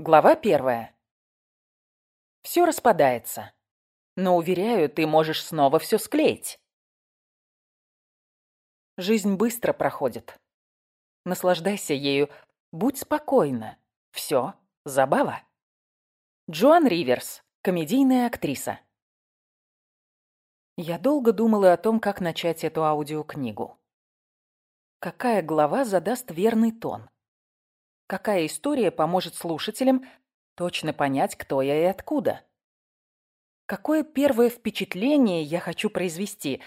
Глава первая. Все распадается. Но, уверяю, ты можешь снова все склеить. Жизнь быстро проходит. Наслаждайся ею. Будь спокойна. Все, забава. Джоан Риверс, комедийная актриса. Я долго думала о том, как начать эту аудиокнигу. Какая глава задаст верный тон? Какая история поможет слушателям точно понять, кто я и откуда? Какое первое впечатление я хочу произвести?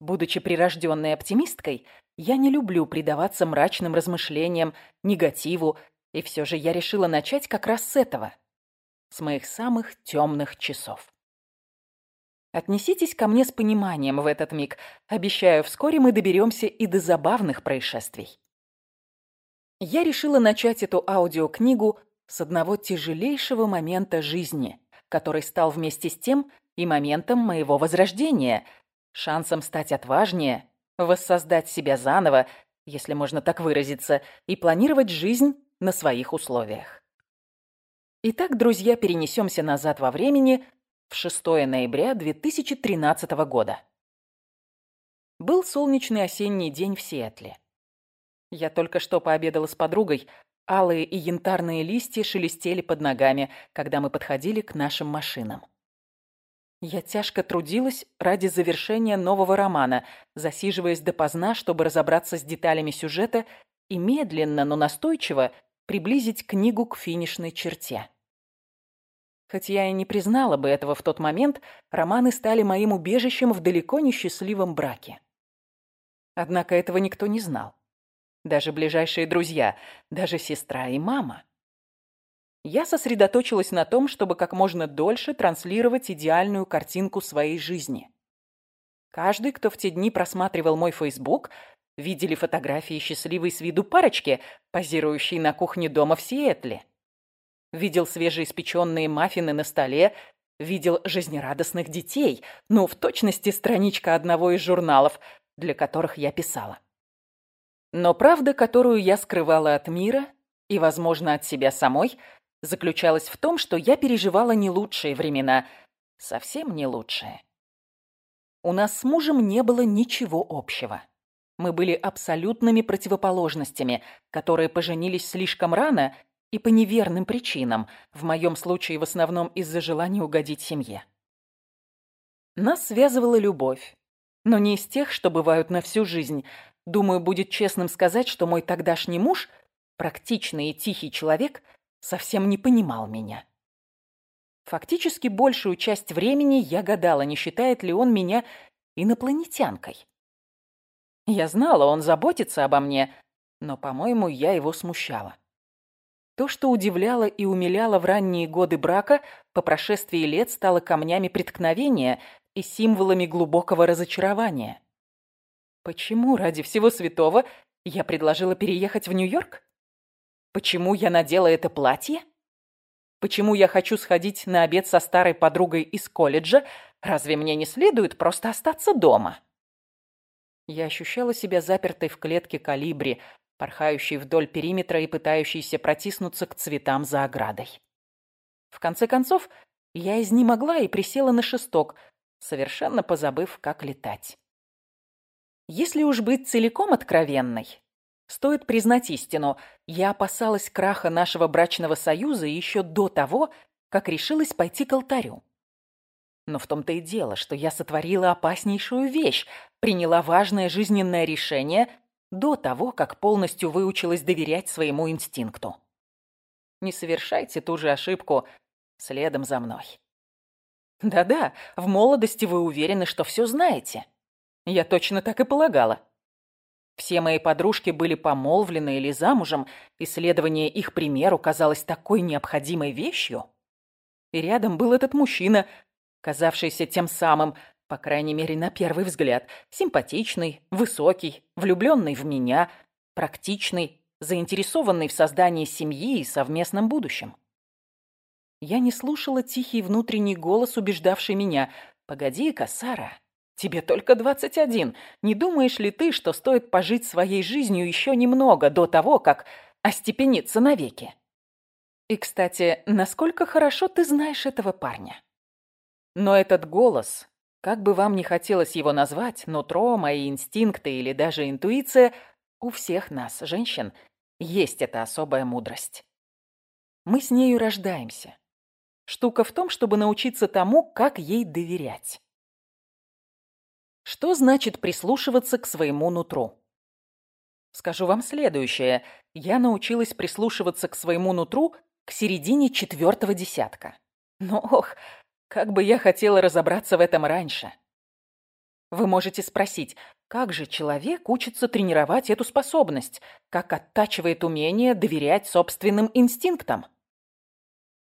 Будучи прирожденной оптимисткой, я не люблю предаваться мрачным размышлениям, негативу, и все же я решила начать как раз с этого. С моих самых темных часов. Отнеситесь ко мне с пониманием в этот миг. Обещаю, вскоре мы доберемся и до забавных происшествий я решила начать эту аудиокнигу с одного тяжелейшего момента жизни, который стал вместе с тем и моментом моего возрождения, шансом стать отважнее, воссоздать себя заново, если можно так выразиться, и планировать жизнь на своих условиях. Итак, друзья, перенесемся назад во времени в 6 ноября 2013 года. Был солнечный осенний день в Сиэтле. Я только что пообедала с подругой. Алые и янтарные листья шелестели под ногами, когда мы подходили к нашим машинам. Я тяжко трудилась ради завершения нового романа, засиживаясь допоздна, чтобы разобраться с деталями сюжета и медленно, но настойчиво приблизить книгу к финишной черте. Хоть я и не признала бы этого в тот момент, романы стали моим убежищем в далеко не счастливом браке. Однако этого никто не знал даже ближайшие друзья, даже сестра и мама. Я сосредоточилась на том, чтобы как можно дольше транслировать идеальную картинку своей жизни. Каждый, кто в те дни просматривал мой Facebook, видели фотографии счастливой с виду парочки, позирующей на кухне дома в Сиэтле. Видел свежеиспеченные маффины на столе, видел жизнерадостных детей, ну, в точности страничка одного из журналов, для которых я писала. Но правда, которую я скрывала от мира и, возможно, от себя самой, заключалась в том, что я переживала не лучшие времена, совсем не лучшие. У нас с мужем не было ничего общего. Мы были абсолютными противоположностями, которые поженились слишком рано и по неверным причинам, в моем случае в основном из-за желания угодить семье. Нас связывала любовь, но не из тех, что бывают на всю жизнь, Думаю, будет честным сказать, что мой тогдашний муж, практичный и тихий человек, совсем не понимал меня. Фактически большую часть времени я гадала, не считает ли он меня инопланетянкой. Я знала, он заботится обо мне, но, по-моему, я его смущала. То, что удивляло и умиляло в ранние годы брака, по прошествии лет стало камнями преткновения и символами глубокого разочарования. Почему ради всего святого я предложила переехать в Нью-Йорк? Почему я надела это платье? Почему я хочу сходить на обед со старой подругой из колледжа? Разве мне не следует просто остаться дома? Я ощущала себя запертой в клетке калибри, порхающей вдоль периметра и пытающейся протиснуться к цветам за оградой. В конце концов, я изнемогла и присела на шесток, совершенно позабыв, как летать. Если уж быть целиком откровенной, стоит признать истину, я опасалась краха нашего брачного союза еще до того, как решилась пойти к алтарю. Но в том-то и дело, что я сотворила опаснейшую вещь, приняла важное жизненное решение до того, как полностью выучилась доверять своему инстинкту. Не совершайте ту же ошибку следом за мной. Да-да, в молодости вы уверены, что все знаете. Я точно так и полагала. Все мои подружки были помолвлены или замужем, и следование их примеру казалось такой необходимой вещью. И рядом был этот мужчина, казавшийся тем самым, по крайней мере, на первый взгляд, симпатичный, высокий, влюбленный в меня, практичный, заинтересованный в создании семьи и совместном будущем. Я не слушала тихий внутренний голос, убеждавший меня «Погоди-ка, Сара, Тебе только двадцать один. Не думаешь ли ты, что стоит пожить своей жизнью еще немного до того, как остепениться навеки? И, кстати, насколько хорошо ты знаешь этого парня? Но этот голос, как бы вам ни хотелось его назвать, нутро, мои инстинкты или даже интуиция, у всех нас, женщин, есть эта особая мудрость. Мы с нею рождаемся. Штука в том, чтобы научиться тому, как ей доверять. Что значит прислушиваться к своему нутру? Скажу вам следующее. Я научилась прислушиваться к своему нутру к середине четвертого десятка. Но ох, как бы я хотела разобраться в этом раньше. Вы можете спросить, как же человек учится тренировать эту способность, как оттачивает умение доверять собственным инстинктам?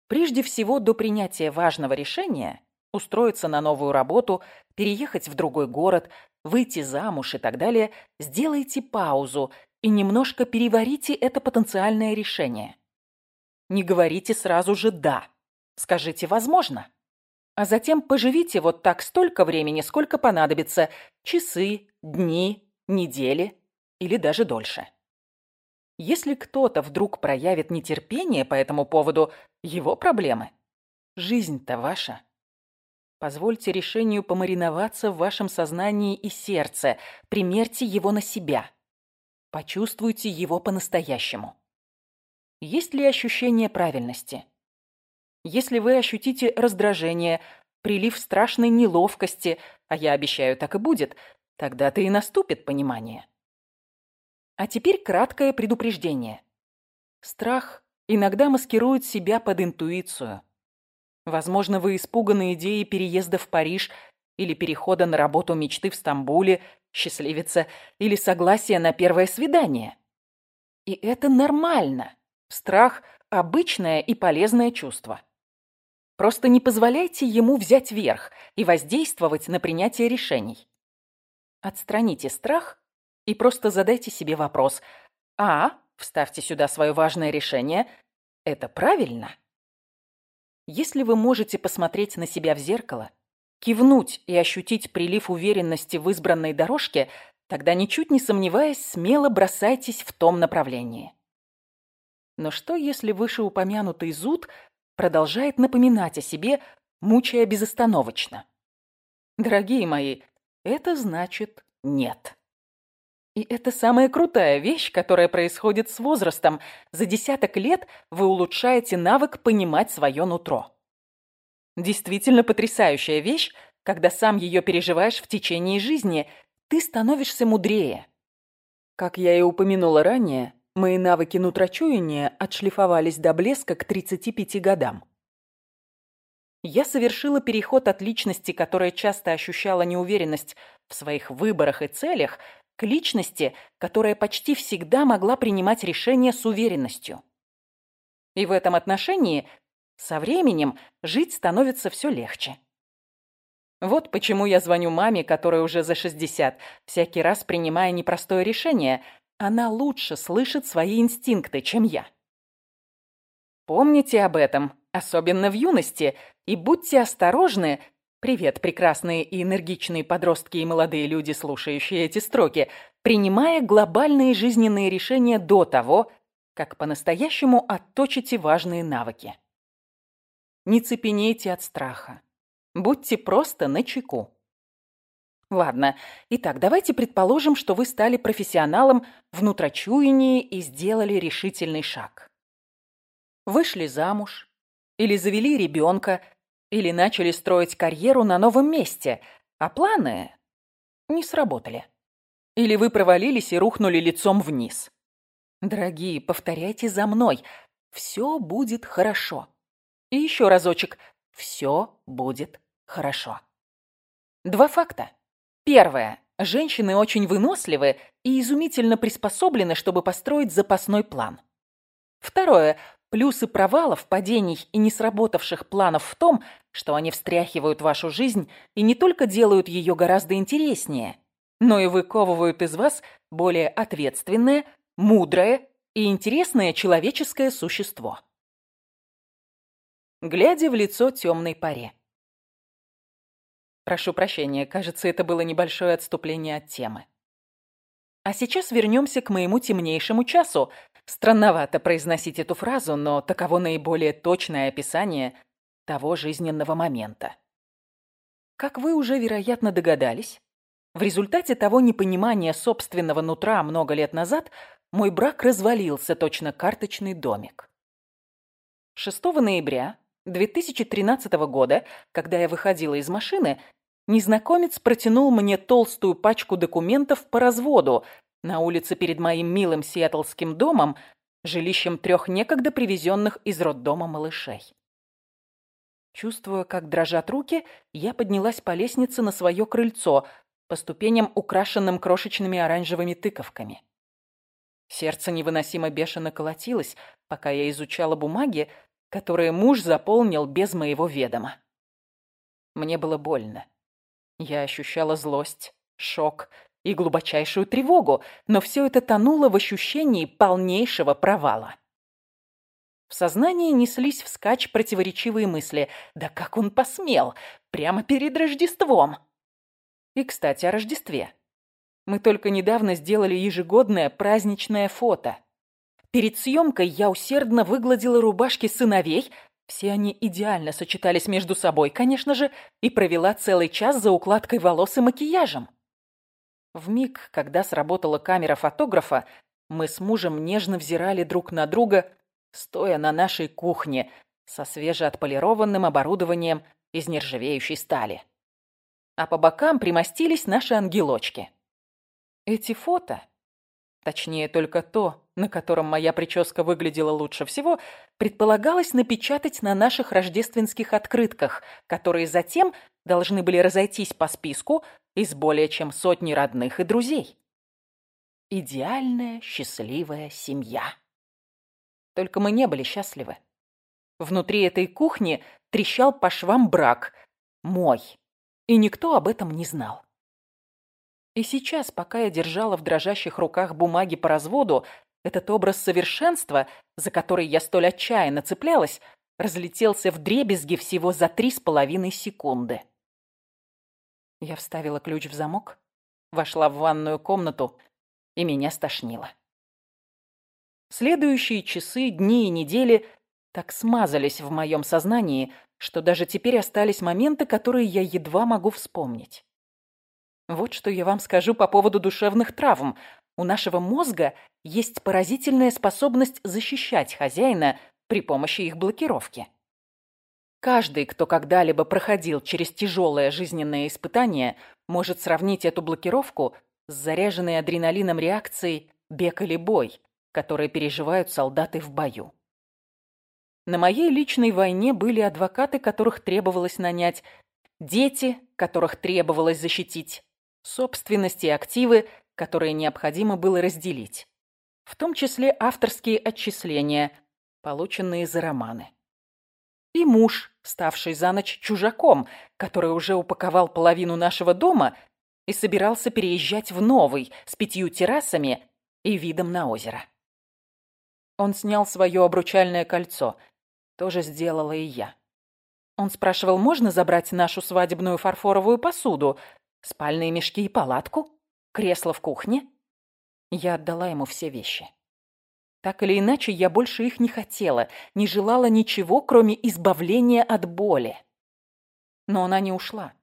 Прежде всего, до принятия важного решения устроиться на новую работу, переехать в другой город, выйти замуж и так далее, сделайте паузу и немножко переварите это потенциальное решение. Не говорите сразу же «да». Скажите «возможно». А затем поживите вот так столько времени, сколько понадобится. Часы, дни, недели или даже дольше. Если кто-то вдруг проявит нетерпение по этому поводу, его проблемы. Жизнь-то ваша. Позвольте решению помариноваться в вашем сознании и сердце. Примерьте его на себя. Почувствуйте его по-настоящему. Есть ли ощущение правильности? Если вы ощутите раздражение, прилив страшной неловкости, а я обещаю, так и будет, тогда-то и наступит понимание. А теперь краткое предупреждение. Страх иногда маскирует себя под интуицию. Возможно, вы испуганы идеей переезда в Париж или перехода на работу мечты в Стамбуле, счастливица, или согласия на первое свидание. И это нормально. Страх – обычное и полезное чувство. Просто не позволяйте ему взять верх и воздействовать на принятие решений. Отстраните страх и просто задайте себе вопрос. А, вставьте сюда свое важное решение. Это правильно? Если вы можете посмотреть на себя в зеркало, кивнуть и ощутить прилив уверенности в избранной дорожке, тогда, ничуть не сомневаясь, смело бросайтесь в том направлении. Но что, если вышеупомянутый зуд продолжает напоминать о себе, мучая безостановочно? Дорогие мои, это значит нет. И это самая крутая вещь, которая происходит с возрастом. За десяток лет вы улучшаете навык понимать свое нутро. Действительно потрясающая вещь, когда сам ее переживаешь в течение жизни, ты становишься мудрее. Как я и упомянула ранее, мои навыки нутрочуяния отшлифовались до блеска к 35 годам. Я совершила переход от личности, которая часто ощущала неуверенность в своих выборах и целях, личности, которая почти всегда могла принимать решения с уверенностью. И в этом отношении со временем жить становится все легче. Вот почему я звоню маме, которая уже за 60, всякий раз принимая непростое решение. Она лучше слышит свои инстинкты, чем я. Помните об этом, особенно в юности, и будьте осторожны, Привет, прекрасные и энергичные подростки и молодые люди, слушающие эти строки, принимая глобальные жизненные решения до того, как по-настоящему отточите важные навыки. Не цепенейте от страха. Будьте просто начеку. Ладно, итак, давайте предположим, что вы стали профессионалом в нутрочуянии и сделали решительный шаг. Вышли замуж или завели ребенка, или начали строить карьеру на новом месте, а планы не сработали. Или вы провалились и рухнули лицом вниз. Дорогие, повторяйте за мной. Все будет хорошо. И еще разочек. Все будет хорошо. Два факта. Первое. Женщины очень выносливы и изумительно приспособлены, чтобы построить запасной план. Второе. Плюсы провалов, падений и не сработавших планов в том, что они встряхивают вашу жизнь и не только делают ее гораздо интереснее, но и выковывают из вас более ответственное, мудрое и интересное человеческое существо. Глядя в лицо темной паре. Прошу прощения, кажется, это было небольшое отступление от темы. А сейчас вернемся к моему темнейшему часу. Странновато произносить эту фразу, но таково наиболее точное описание того жизненного момента. Как вы уже, вероятно, догадались, в результате того непонимания собственного нутра много лет назад мой брак развалился, точно карточный домик. 6 ноября 2013 года, когда я выходила из машины, незнакомец протянул мне толстую пачку документов по разводу на улице перед моим милым сиэтлским домом, жилищем трех некогда привезенных из роддома малышей. Чувствуя, как дрожат руки, я поднялась по лестнице на свое крыльцо, по ступеням, украшенным крошечными оранжевыми тыковками. Сердце невыносимо бешено колотилось, пока я изучала бумаги, которые муж заполнил без моего ведома. Мне было больно. Я ощущала злость, шок и глубочайшую тревогу, но все это тонуло в ощущении полнейшего провала. В сознании неслись вскачь противоречивые мысли. Да как он посмел? Прямо перед Рождеством! И, кстати, о Рождестве. Мы только недавно сделали ежегодное праздничное фото. Перед съемкой я усердно выгладила рубашки сыновей, все они идеально сочетались между собой, конечно же, и провела целый час за укладкой волос и макияжем. В миг, когда сработала камера фотографа, мы с мужем нежно взирали друг на друга, стоя на нашей кухне со свежеотполированным оборудованием из нержавеющей стали. А по бокам примостились наши ангелочки. Эти фото, точнее только то, на котором моя прическа выглядела лучше всего, предполагалось напечатать на наших рождественских открытках, которые затем должны были разойтись по списку из более чем сотни родных и друзей. Идеальная счастливая семья. Только мы не были счастливы. Внутри этой кухни трещал по швам брак. Мой. И никто об этом не знал. И сейчас, пока я держала в дрожащих руках бумаги по разводу, этот образ совершенства, за который я столь отчаянно цеплялась, разлетелся в дребезги всего за три с половиной секунды. Я вставила ключ в замок, вошла в ванную комнату, и меня стошнило. Следующие часы, дни и недели так смазались в моем сознании, что даже теперь остались моменты, которые я едва могу вспомнить. Вот что я вам скажу по поводу душевных травм. У нашего мозга есть поразительная способность защищать хозяина при помощи их блокировки. Каждый, кто когда-либо проходил через тяжелое жизненное испытание, может сравнить эту блокировку с заряженной адреналином реакцией «бег или бой», которые переживают солдаты в бою. На моей личной войне были адвокаты, которых требовалось нанять, дети, которых требовалось защитить, собственности и активы, которые необходимо было разделить, в том числе авторские отчисления, полученные за романы. И муж, ставший за ночь чужаком, который уже упаковал половину нашего дома и собирался переезжать в новый с пятью террасами и видом на озеро. Он снял свое обручальное кольцо. Тоже сделала и я. Он спрашивал, можно забрать нашу свадебную фарфоровую посуду, спальные мешки и палатку, кресло в кухне? Я отдала ему все вещи. Так или иначе, я больше их не хотела, не желала ничего, кроме избавления от боли. Но она не ушла.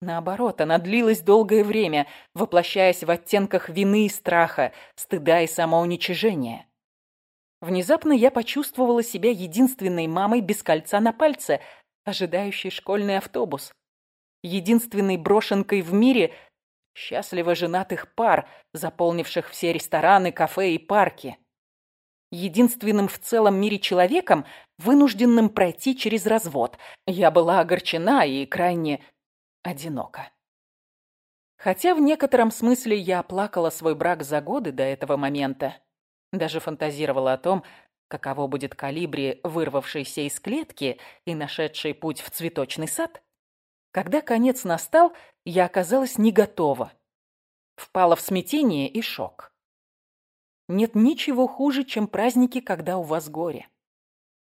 Наоборот, она длилась долгое время, воплощаясь в оттенках вины и страха, стыда и самоуничижения. Внезапно я почувствовала себя единственной мамой без кольца на пальце, ожидающей школьный автобус. Единственной брошенкой в мире счастливо женатых пар, заполнивших все рестораны, кафе и парки. Единственным в целом мире человеком, вынужденным пройти через развод. Я была огорчена и крайне одинока. Хотя в некотором смысле я оплакала свой брак за годы до этого момента. Даже фантазировала о том, каково будет калибри, вырвавшийся из клетки и нашедший путь в цветочный сад. Когда конец настал, я оказалась не готова. Впала в смятение и шок. Нет ничего хуже, чем праздники, когда у вас горе.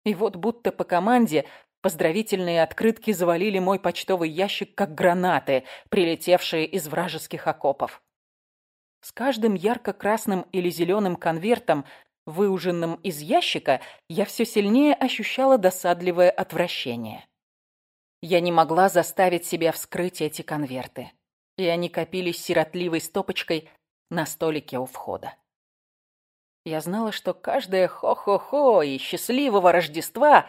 И вот будто по команде поздравительные открытки завалили мой почтовый ящик, как гранаты, прилетевшие из вражеских окопов. С каждым ярко-красным или зеленым конвертом, выуженным из ящика, я все сильнее ощущала досадливое отвращение. Я не могла заставить себя вскрыть эти конверты, и они копились сиротливой стопочкой на столике у входа. Я знала, что каждое хо-хо-хо и счастливого Рождества,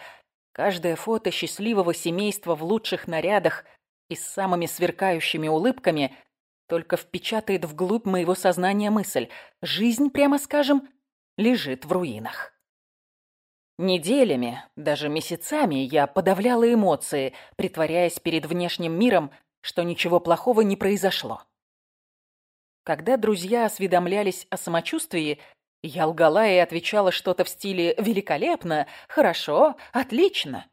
каждое фото счастливого семейства в лучших нарядах и с самыми сверкающими улыбками только впечатает вглубь моего сознания мысль «жизнь, прямо скажем, лежит в руинах». Неделями, даже месяцами я подавляла эмоции, притворяясь перед внешним миром, что ничего плохого не произошло. Когда друзья осведомлялись о самочувствии, я лгала и отвечала что-то в стиле «великолепно», «хорошо», «отлично».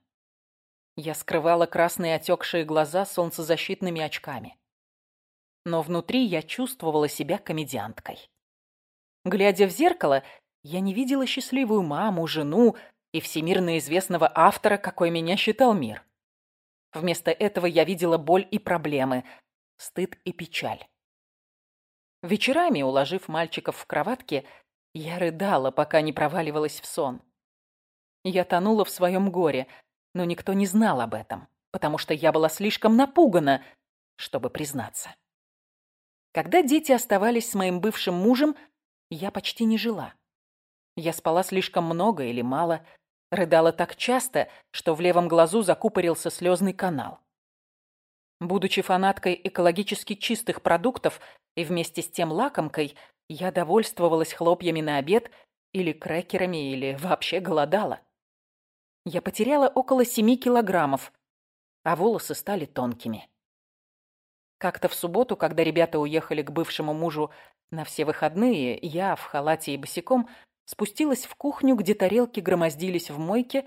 Я скрывала красные отекшие глаза солнцезащитными очками. Но внутри я чувствовала себя комедианткой. Глядя в зеркало, я не видела счастливую маму, жену и всемирно известного автора, какой меня считал мир. Вместо этого я видела боль и проблемы, стыд и печаль. Вечерами, уложив мальчиков в кроватке, я рыдала, пока не проваливалась в сон. Я тонула в своем горе, но никто не знал об этом, потому что я была слишком напугана, чтобы признаться. Когда дети оставались с моим бывшим мужем, я почти не жила. Я спала слишком много или мало, рыдала так часто, что в левом глазу закупорился слезный канал. Будучи фанаткой экологически чистых продуктов и вместе с тем лакомкой, я довольствовалась хлопьями на обед или крекерами, или вообще голодала. Я потеряла около семи килограммов, а волосы стали тонкими. Как-то в субботу, когда ребята уехали к бывшему мужу на все выходные, я в халате и босиком спустилась в кухню, где тарелки громоздились в мойке,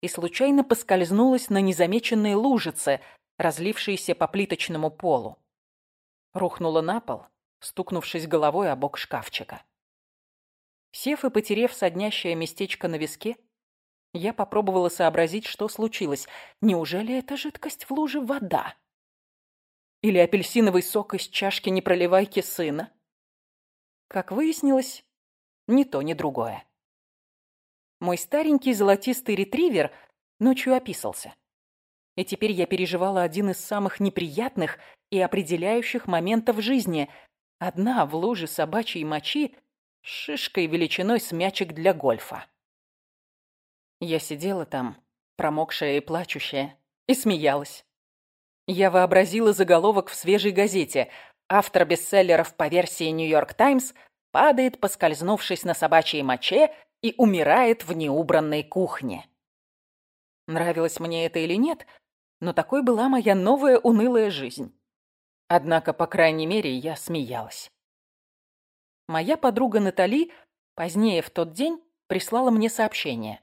и случайно поскользнулась на незамеченной лужице, разлившейся по плиточному полу. Рухнула на пол стукнувшись головой о бок шкафчика. Сев и потерев соднящее местечко на виске, я попробовала сообразить, что случилось. Неужели эта жидкость в луже вода? Или апельсиновый сок из чашки непроливайки сына? Как выяснилось, ни то, ни другое. Мой старенький золотистый ретривер ночью описался. И теперь я переживала один из самых неприятных и определяющих моментов жизни, Одна в луже собачьей мочи шишкой величиной с мячик для гольфа. Я сидела там, промокшая и плачущая, и смеялась. Я вообразила заголовок в свежей газете. Автор бестселлеров по версии «Нью-Йорк Таймс» падает, поскользнувшись на собачьей моче, и умирает в неубранной кухне. Нравилось мне это или нет, но такой была моя новая унылая жизнь. Однако, по крайней мере, я смеялась. Моя подруга Натали позднее в тот день прислала мне сообщение.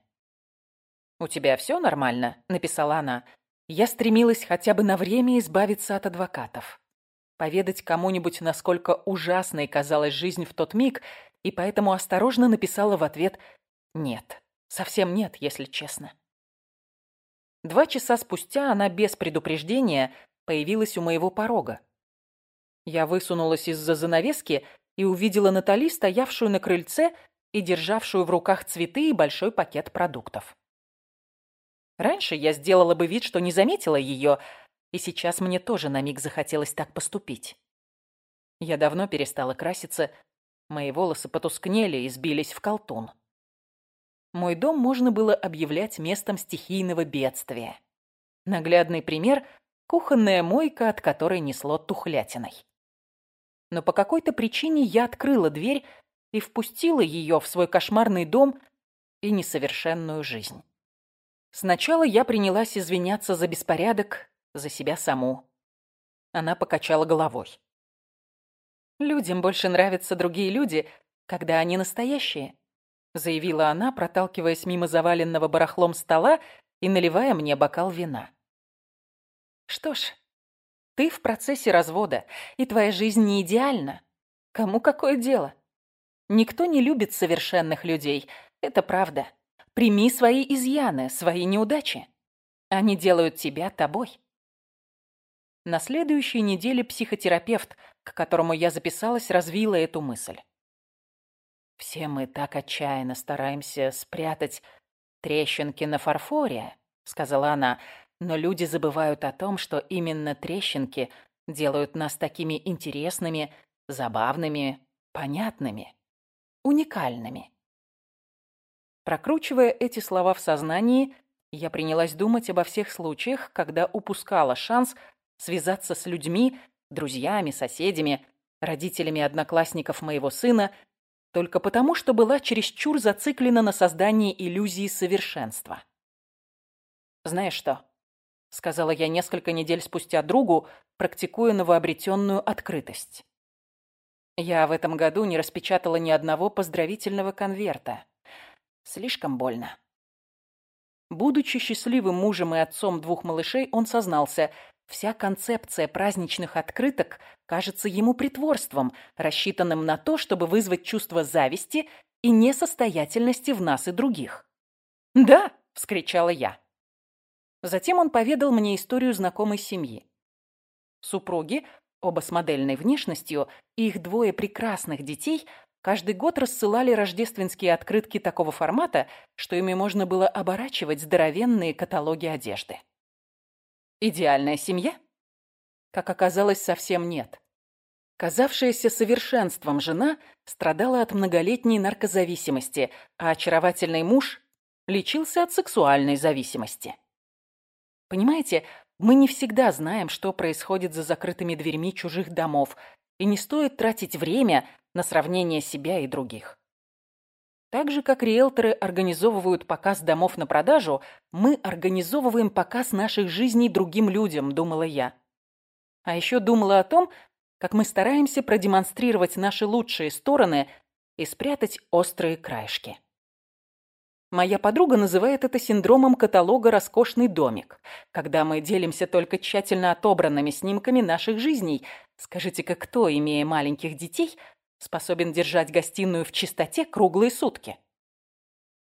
«У тебя все нормально?» – написала она. Я стремилась хотя бы на время избавиться от адвокатов. Поведать кому-нибудь, насколько ужасной казалась жизнь в тот миг, и поэтому осторожно написала в ответ «нет». Совсем нет, если честно. Два часа спустя она без предупреждения появилась у моего порога. Я высунулась из-за занавески и увидела Натали, стоявшую на крыльце и державшую в руках цветы и большой пакет продуктов. Раньше я сделала бы вид, что не заметила ее, и сейчас мне тоже на миг захотелось так поступить. Я давно перестала краситься, мои волосы потускнели и сбились в колтун. Мой дом можно было объявлять местом стихийного бедствия. Наглядный пример – кухонная мойка, от которой несло тухлятиной но по какой-то причине я открыла дверь и впустила ее в свой кошмарный дом и несовершенную жизнь. Сначала я принялась извиняться за беспорядок, за себя саму. Она покачала головой. «Людям больше нравятся другие люди, когда они настоящие», заявила она, проталкиваясь мимо заваленного барахлом стола и наливая мне бокал вина. «Что ж, ты в процессе развода, и твоя жизнь не идеальна. Кому какое дело? Никто не любит совершенных людей. Это правда. Прими свои изъяны, свои неудачи. Они делают тебя тобой. На следующей неделе психотерапевт, к которому я записалась, развила эту мысль. Все мы так отчаянно стараемся спрятать трещинки на фарфоре, сказала она, но люди забывают о том, что именно трещинки делают нас такими интересными, забавными, понятными, уникальными. Прокручивая эти слова в сознании, я принялась думать обо всех случаях, когда упускала шанс связаться с людьми, друзьями, соседями, родителями одноклассников моего сына, только потому, что была чересчур зациклена на создании иллюзии совершенства. «Знаешь что?» — сказала я несколько недель спустя другу, практикуя новообретенную открытость. Я в этом году не распечатала ни одного поздравительного конверта. Слишком больно. Будучи счастливым мужем и отцом двух малышей, он сознался, вся концепция праздничных открыток кажется ему притворством, рассчитанным на то, чтобы вызвать чувство зависти и несостоятельности в нас и других. «Да!» — вскричала я. Затем он поведал мне историю знакомой семьи. Супруги, оба с модельной внешностью, и их двое прекрасных детей – каждый год рассылали рождественские открытки такого формата, что ими можно было оборачивать здоровенные каталоги одежды. Идеальная семья? Как оказалось, совсем нет. Казавшаяся совершенством жена страдала от многолетней наркозависимости, а очаровательный муж лечился от сексуальной зависимости. Понимаете, мы не всегда знаем, что происходит за закрытыми дверьми чужих домов, и не стоит тратить время на сравнение себя и других. Так же, как риэлторы организовывают показ домов на продажу, мы организовываем показ наших жизней другим людям, думала я. А еще думала о том, как мы стараемся продемонстрировать наши лучшие стороны и спрятать острые краешки. Моя подруга называет это синдромом каталога «Роскошный домик», когда мы делимся только тщательно отобранными снимками наших жизней. Скажите-ка, кто, имея маленьких детей, способен держать гостиную в чистоте круглые сутки.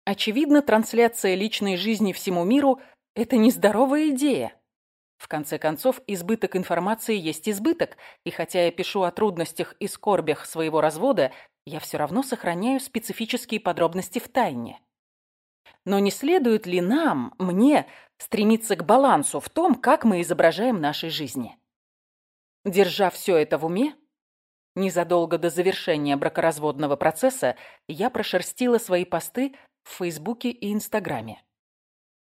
Очевидно, трансляция личной жизни всему миру – это нездоровая идея. В конце концов, избыток информации есть избыток, и хотя я пишу о трудностях и скорбях своего развода, я все равно сохраняю специфические подробности в тайне. Но не следует ли нам, мне, стремиться к балансу в том, как мы изображаем наши жизни? Держа все это в уме, Незадолго до завершения бракоразводного процесса я прошерстила свои посты в Фейсбуке и Инстаграме.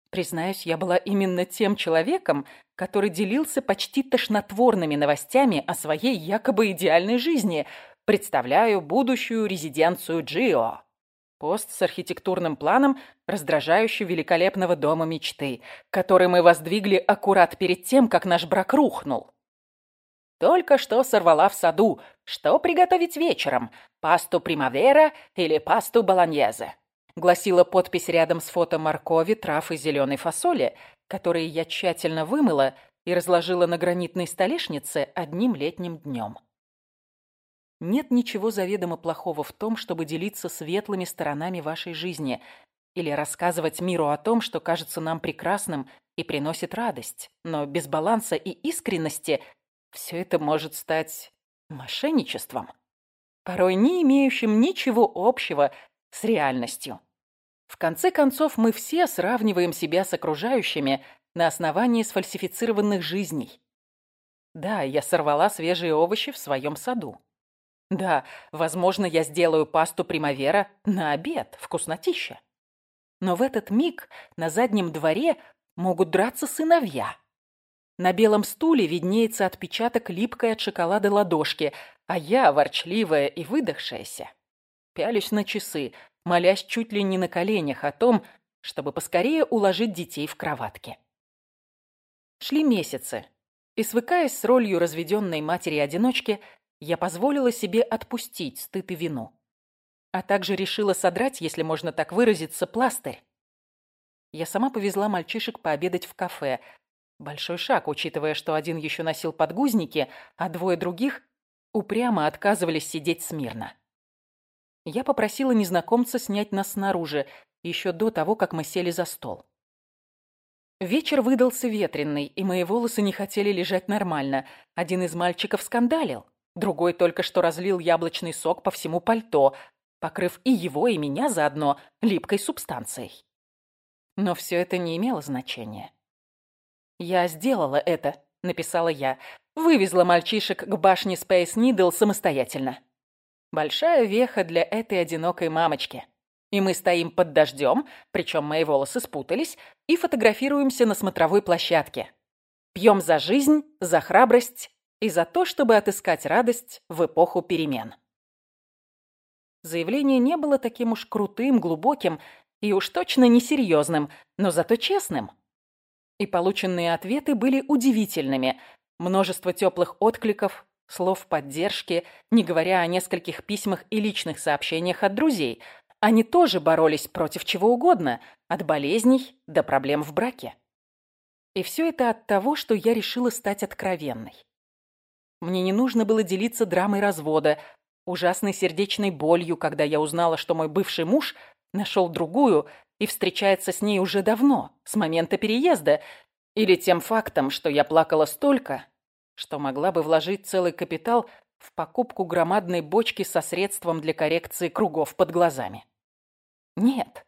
Признаюсь, я была именно тем человеком, который делился почти тошнотворными новостями о своей якобы идеальной жизни. Представляю будущую резиденцию Джио. Пост с архитектурным планом, раздражающий великолепного дома мечты, который мы воздвигли аккурат перед тем, как наш брак рухнул. Только что сорвала в саду. Что приготовить вечером? Пасту примавера или пасту болоньезе? Гласила подпись рядом с фото моркови, трав и зеленой фасоли, которые я тщательно вымыла и разложила на гранитной столешнице одним летним днем. Нет ничего заведомо плохого в том, чтобы делиться светлыми сторонами вашей жизни или рассказывать миру о том, что кажется нам прекрасным и приносит радость. Но без баланса и искренности все это может стать мошенничеством, порой не имеющим ничего общего с реальностью. В конце концов, мы все сравниваем себя с окружающими на основании сфальсифицированных жизней. Да, я сорвала свежие овощи в своем саду. Да, возможно, я сделаю пасту примавера на обед, вкуснотища. Но в этот миг на заднем дворе могут драться сыновья. На белом стуле виднеется отпечаток липкой от шоколада ладошки, а я, ворчливая и выдохшаяся, пялюсь на часы, молясь чуть ли не на коленях о том, чтобы поскорее уложить детей в кроватки. Шли месяцы, и, свыкаясь с ролью разведенной матери-одиночки, я позволила себе отпустить стыд и вину. А также решила содрать, если можно так выразиться, пластырь. Я сама повезла мальчишек пообедать в кафе, Большой шаг, учитывая, что один еще носил подгузники, а двое других упрямо отказывались сидеть смирно. Я попросила незнакомца снять нас снаружи, еще до того, как мы сели за стол. Вечер выдался ветренный, и мои волосы не хотели лежать нормально. Один из мальчиков скандалил. Другой только что разлил яблочный сок по всему пальто, покрыв и его, и меня заодно липкой субстанцией. Но все это не имело значения. «Я сделала это», — написала я. «Вывезла мальчишек к башне Space Needle самостоятельно. Большая веха для этой одинокой мамочки. И мы стоим под дождем, причем мои волосы спутались, и фотографируемся на смотровой площадке. Пьем за жизнь, за храбрость и за то, чтобы отыскать радость в эпоху перемен». Заявление не было таким уж крутым, глубоким и уж точно несерьезным, но зато честным. И полученные ответы были удивительными. Множество теплых откликов, слов поддержки, не говоря о нескольких письмах и личных сообщениях от друзей. Они тоже боролись против чего угодно, от болезней до проблем в браке. И все это от того, что я решила стать откровенной. Мне не нужно было делиться драмой развода, ужасной сердечной болью, когда я узнала, что мой бывший муж – нашел другую и встречается с ней уже давно, с момента переезда, или тем фактом, что я плакала столько, что могла бы вложить целый капитал в покупку громадной бочки со средством для коррекции кругов под глазами. Нет.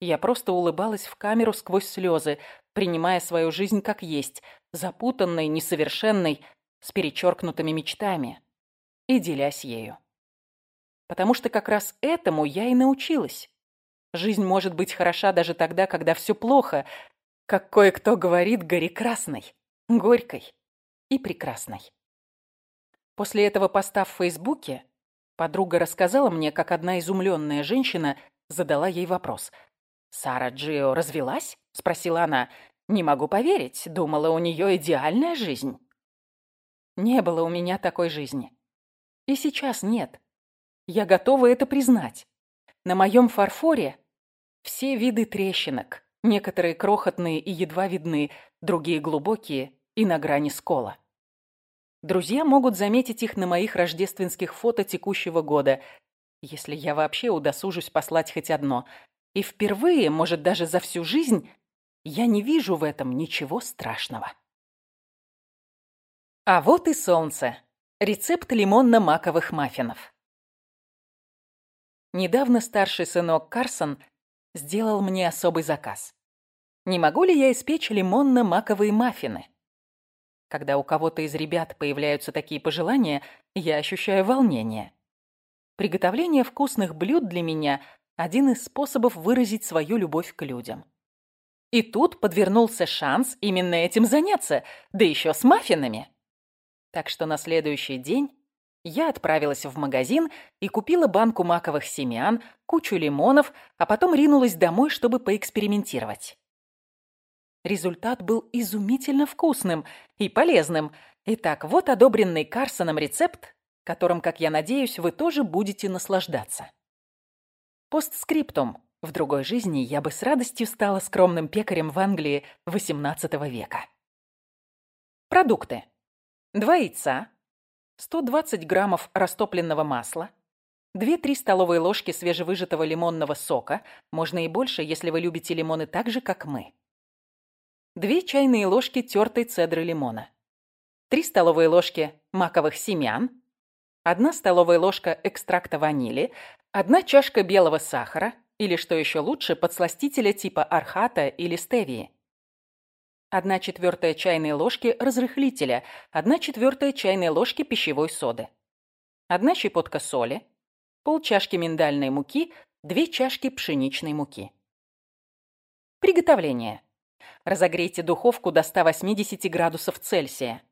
Я просто улыбалась в камеру сквозь слезы, принимая свою жизнь как есть, запутанной, несовершенной, с перечеркнутыми мечтами, и делясь ею. Потому что как раз этому я и научилась. Жизнь может быть хороша даже тогда, когда все плохо, как кое-кто говорит, гори красной, горькой и прекрасной. После этого поста в Фейсбуке подруга рассказала мне, как одна изумленная женщина задала ей вопрос. «Сара Джио развелась?» – спросила она. «Не могу поверить. Думала, у нее идеальная жизнь». Не было у меня такой жизни. И сейчас нет. Я готова это признать. На моем фарфоре все виды трещинок. Некоторые крохотные и едва видны, другие глубокие и на грани скола. Друзья могут заметить их на моих рождественских фото текущего года, если я вообще удосужусь послать хоть одно. И впервые, может, даже за всю жизнь, я не вижу в этом ничего страшного. А вот и солнце. Рецепт лимонно-маковых маффинов. Недавно старший сынок Карсон сделал мне особый заказ. Не могу ли я испечь лимонно-маковые маффины? Когда у кого-то из ребят появляются такие пожелания, я ощущаю волнение. Приготовление вкусных блюд для меня – один из способов выразить свою любовь к людям. И тут подвернулся шанс именно этим заняться, да еще с маффинами. Так что на следующий день я отправилась в магазин и купила банку маковых семян, кучу лимонов, а потом ринулась домой, чтобы поэкспериментировать. Результат был изумительно вкусным и полезным. Итак, вот одобренный Карсоном рецепт, которым, как я надеюсь, вы тоже будете наслаждаться. Постскриптум. В другой жизни я бы с радостью стала скромным пекарем в Англии XVIII века. Продукты. Два яйца, 120 граммов растопленного масла, 2-3 столовые ложки свежевыжатого лимонного сока, можно и больше, если вы любите лимоны так же, как мы. 2 чайные ложки тертой цедры лимона, 3 столовые ложки маковых семян, 1 столовая ложка экстракта ванили, 1 чашка белого сахара или, что еще лучше, подсластителя типа архата или стевии. 1 четвертая чайной ложки разрыхлителя, 1 четвертая чайной ложки пищевой соды, 1 щепотка соли, пол чашки миндальной муки, 2 чашки пшеничной муки. Приготовление. Разогрейте духовку до 180 градусов Цельсия.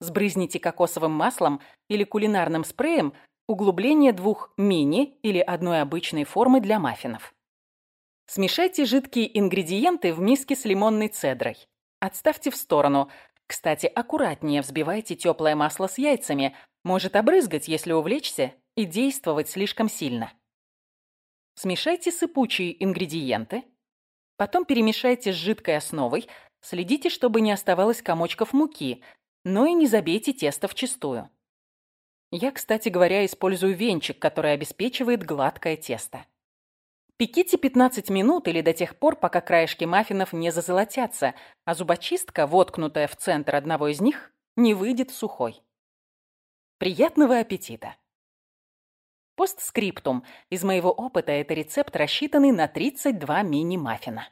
Сбрызните кокосовым маслом или кулинарным спреем углубление двух мини или одной обычной формы для маффинов. Смешайте жидкие ингредиенты в миске с лимонной цедрой. Отставьте в сторону. Кстати, аккуратнее взбивайте теплое масло с яйцами. Может обрызгать, если увлечься, и действовать слишком сильно. Смешайте сыпучие ингредиенты. Потом перемешайте с жидкой основой. Следите, чтобы не оставалось комочков муки, но и не забейте тесто вчистую. Я, кстати говоря, использую венчик, который обеспечивает гладкое тесто. Пеките 15 минут или до тех пор, пока краешки маффинов не зазолотятся, а зубочистка, воткнутая в центр одного из них, не выйдет сухой. Приятного аппетита! Постскриптум. Из моего опыта это рецепт, рассчитанный на 32 мини-маффина.